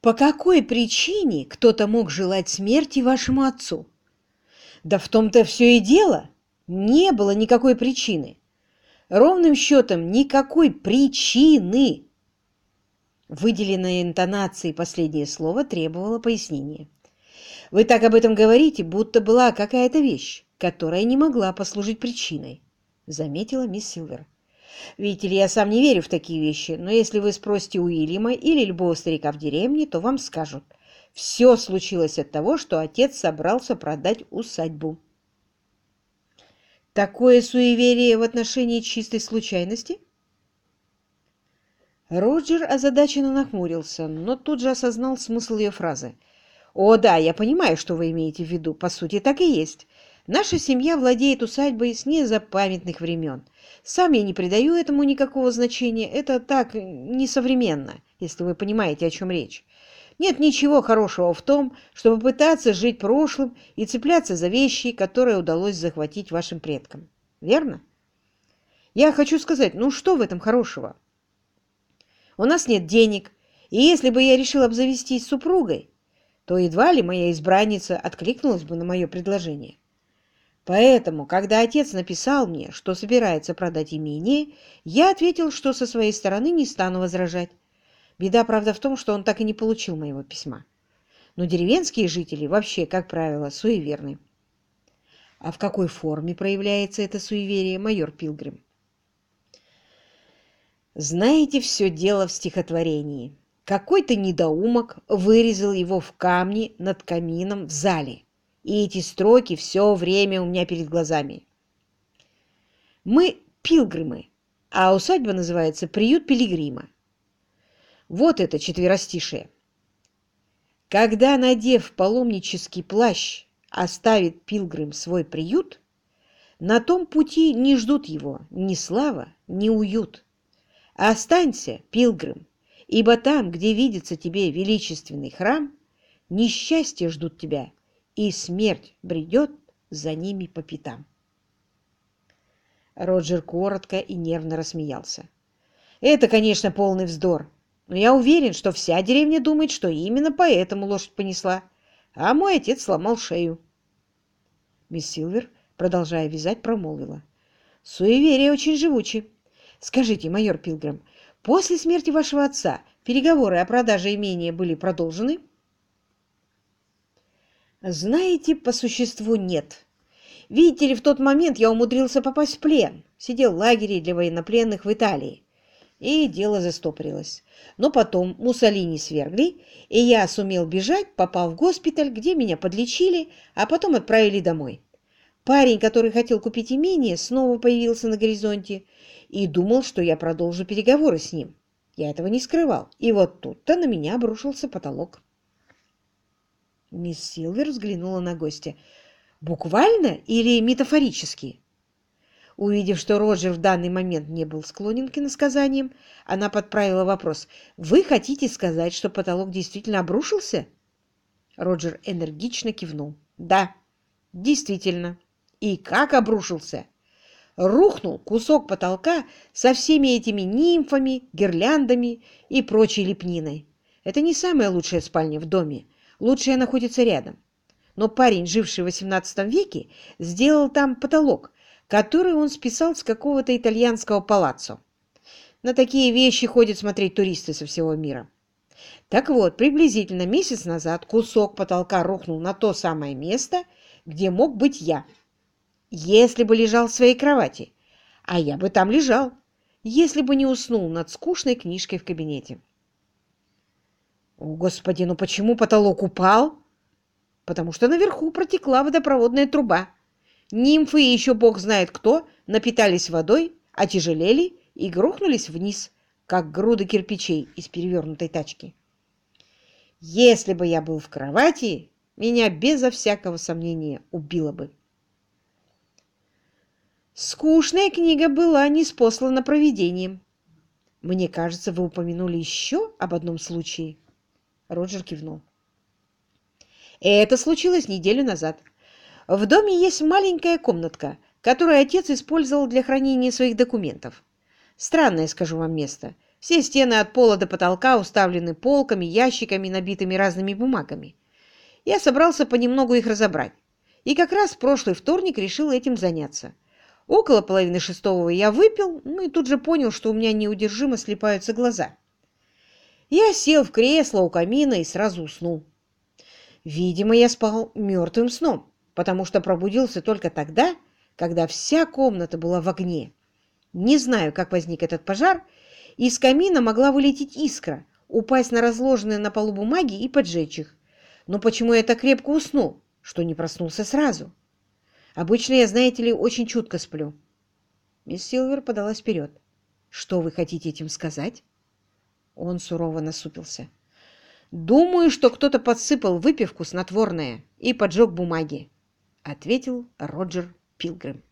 По какой причине кто-то мог желать смерти вашему отцу? Да в том-то все и дело. Не было никакой причины. Ровным счетом никакой причины. Выделенная интонацией последнее слово требовало пояснения. Вы так об этом говорите, будто была какая-то вещь, которая не могла послужить причиной, заметила мисс Силвер. Видите ли, я сам не верю в такие вещи, но если вы спросите Уильяма или любого старика в деревне, то вам скажут. Все случилось от того, что отец собрался продать усадьбу. Такое суеверие в отношении чистой случайности? Роджер озадаченно нахмурился, но тут же осознал смысл ее фразы. «О, да, я понимаю, что вы имеете в виду. По сути, так и есть. Наша семья владеет усадьбой с незапамятных времен. Сам я не придаю этому никакого значения. Это так несовременно, если вы понимаете, о чем речь. Нет ничего хорошего в том, чтобы пытаться жить прошлым и цепляться за вещи, которые удалось захватить вашим предкам. Верно? Я хочу сказать, ну что в этом хорошего? У нас нет денег, и если бы я решил обзавестись супругой, то едва ли моя избранница откликнулась бы на мое предложение. Поэтому, когда отец написал мне, что собирается продать имение, я ответил, что со своей стороны не стану возражать. Беда, правда, в том, что он так и не получил моего письма. Но деревенские жители вообще, как правило, суеверны. А в какой форме проявляется это суеверие, майор Пилгрим? Знаете, все дело в стихотворении. Какой-то недоумок вырезал его в камне над камином в зале и эти строки все время у меня перед глазами. Мы пилгримы, а усадьба называется «Приют пилигрима». Вот это четверостишее. Когда, надев паломнический плащ, оставит пилгрим свой приют, на том пути не ждут его ни слава, ни уют. Останься, пилгрим, ибо там, где видится тебе величественный храм, несчастья ждут тебя и смерть бредет за ними по пятам. Роджер коротко и нервно рассмеялся. «Это, конечно, полный вздор, но я уверен, что вся деревня думает, что именно поэтому лошадь понесла, а мой отец сломал шею». Мисс Силвер, продолжая вязать, промолвила. «Суеверие очень живучи. Скажите, майор Пилграм, после смерти вашего отца переговоры о продаже имения были продолжены?» Знаете, по существу нет. Видите ли, в тот момент я умудрился попасть в плен. Сидел в лагере для военнопленных в Италии. И дело застопорилось. Но потом Муссолини свергли, и я сумел бежать, попал в госпиталь, где меня подлечили, а потом отправили домой. Парень, который хотел купить имение, снова появился на горизонте и думал, что я продолжу переговоры с ним. Я этого не скрывал. И вот тут-то на меня обрушился потолок. Мисс Силвер взглянула на гостя. «Буквально или метафорически?» Увидев, что Роджер в данный момент не был склонен к иносказаниям, она подправила вопрос. «Вы хотите сказать, что потолок действительно обрушился?» Роджер энергично кивнул. «Да, действительно. И как обрушился?» Рухнул кусок потолка со всеми этими нимфами, гирляндами и прочей лепниной. Это не самая лучшая спальня в доме, лучшее находится рядом. Но парень, живший в XVIII веке, сделал там потолок, который он списал с какого-то итальянского палаццо. На такие вещи ходят смотреть туристы со всего мира. Так вот, приблизительно месяц назад кусок потолка рухнул на то самое место, где мог быть я. Если бы лежал в своей кровати, а я бы там лежал, если бы не уснул над скучной книжкой в кабинете. О, Господи, ну почему потолок упал? Потому что наверху протекла водопроводная труба. Нимфы и еще бог знает кто напитались водой, отяжелели и грохнулись вниз, как груды кирпичей из перевернутой тачки. Если бы я был в кровати, меня безо всякого сомнения убило бы. Скучная книга была неспослана провидением. Мне кажется, вы упомянули еще об одном случае. Роджер кивнул. Это случилось неделю назад. В доме есть маленькая комнатка, которую отец использовал для хранения своих документов. Странное, скажу вам, место. Все стены от пола до потолка уставлены полками, ящиками, набитыми разными бумагами. Я собрался понемногу их разобрать. И как раз в прошлый вторник решил этим заняться. Около половины шестого я выпил, ну и тут же понял, что у меня неудержимо слепаются глаза. Я сел в кресло у камина и сразу уснул. Видимо, я спал мертвым сном, потому что пробудился только тогда, когда вся комната была в огне. Не знаю, как возник этот пожар, из камина могла вылететь искра, упасть на разложенные на полу бумаги и поджечь их. Но почему я так крепко уснул, что не проснулся сразу? Обычно я, знаете ли, очень чутко сплю. Мисс Силвер подалась вперед. Что вы хотите этим сказать? Он сурово насупился. «Думаю, что кто-то подсыпал выпивку снотворное и поджег бумаги», — ответил Роджер Пилгрим.